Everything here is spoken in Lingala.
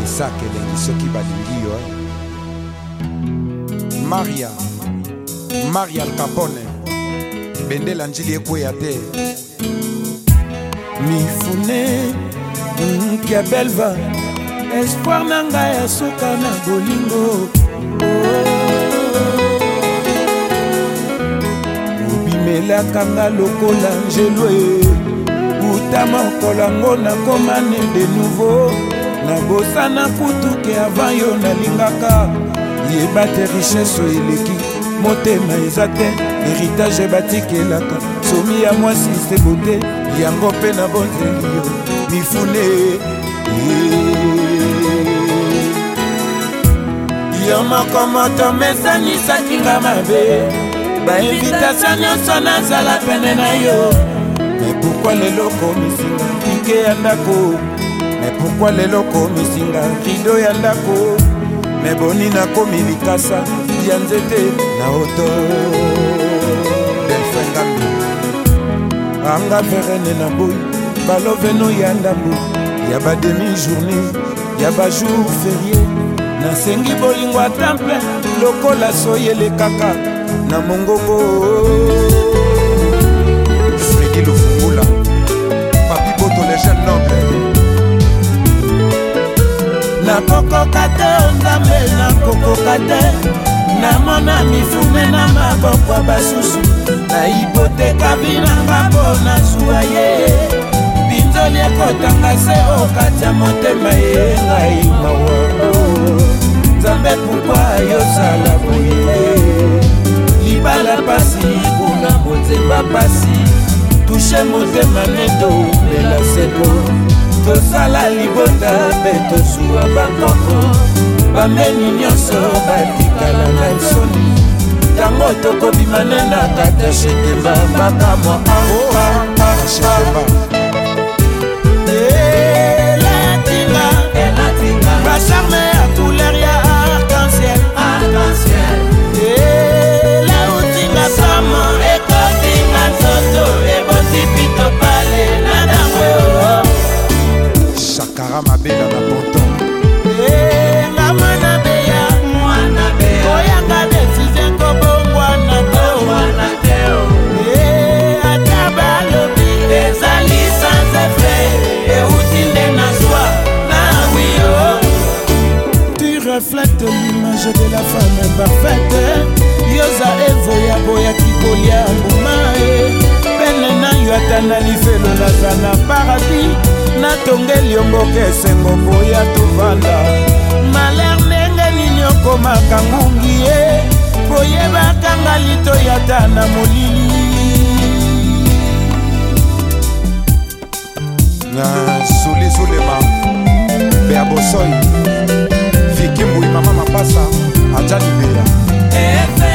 misaki elengi soki balingi yo eh. maria maria alcapone bendela njili ekweya te mifune nkebelva mm, espoir na ngai ya suka na bolingo obimelaka nga lokola nzelwe uta mokolo yango nakoma ne de nouveau nabosana kutuke avant yo nalingaka yeba te richese eleki motema eza te heritage batikelaka somi ya mwasi sebonde yango mpe na bonzeli yo mifune yo moko moto mesanisaki nga mabe bainvitatio nyonso nazala pene na yo me pourkui leloko misinga pike ya ndako me pourkui lelo komisinga rido ya ndako me boni nakomi likasa ya nzete na oto delfengambi anga perene na boyi baloveno ya ndambo ya bademi journée ya bajour ferie nasengi bolingo ata mpe lokola soyele kaka na mongongo fredi lufungula papi boto le jeune noble nakokoka te nzambe nakokoka te namona mifume na maboko ya basusu nayipoteka binanga mpo na zuwa ye binzoli ekotanga se okati ya motema ye ngai mawoko nzambe pourkua yozala boye libala pasi kuna monzemba pasi tushe motema neto omela sepo tosala libota mpe tosuwa bakoko bameni nyonso batikala na soni ntango tokobima ne na kateshekeba bakamwa reflète l'image de la femme imparfaite yoza ezoya boyaki kolia mbuma e pene na yo ata na lifelo naza na paradis natonga eliongoka esengo mboya tovanda maler ndenge nini okomaka ngungi ye boyebakanga litoyi ata na molili na sulisulema beabosoi pasa aja libera.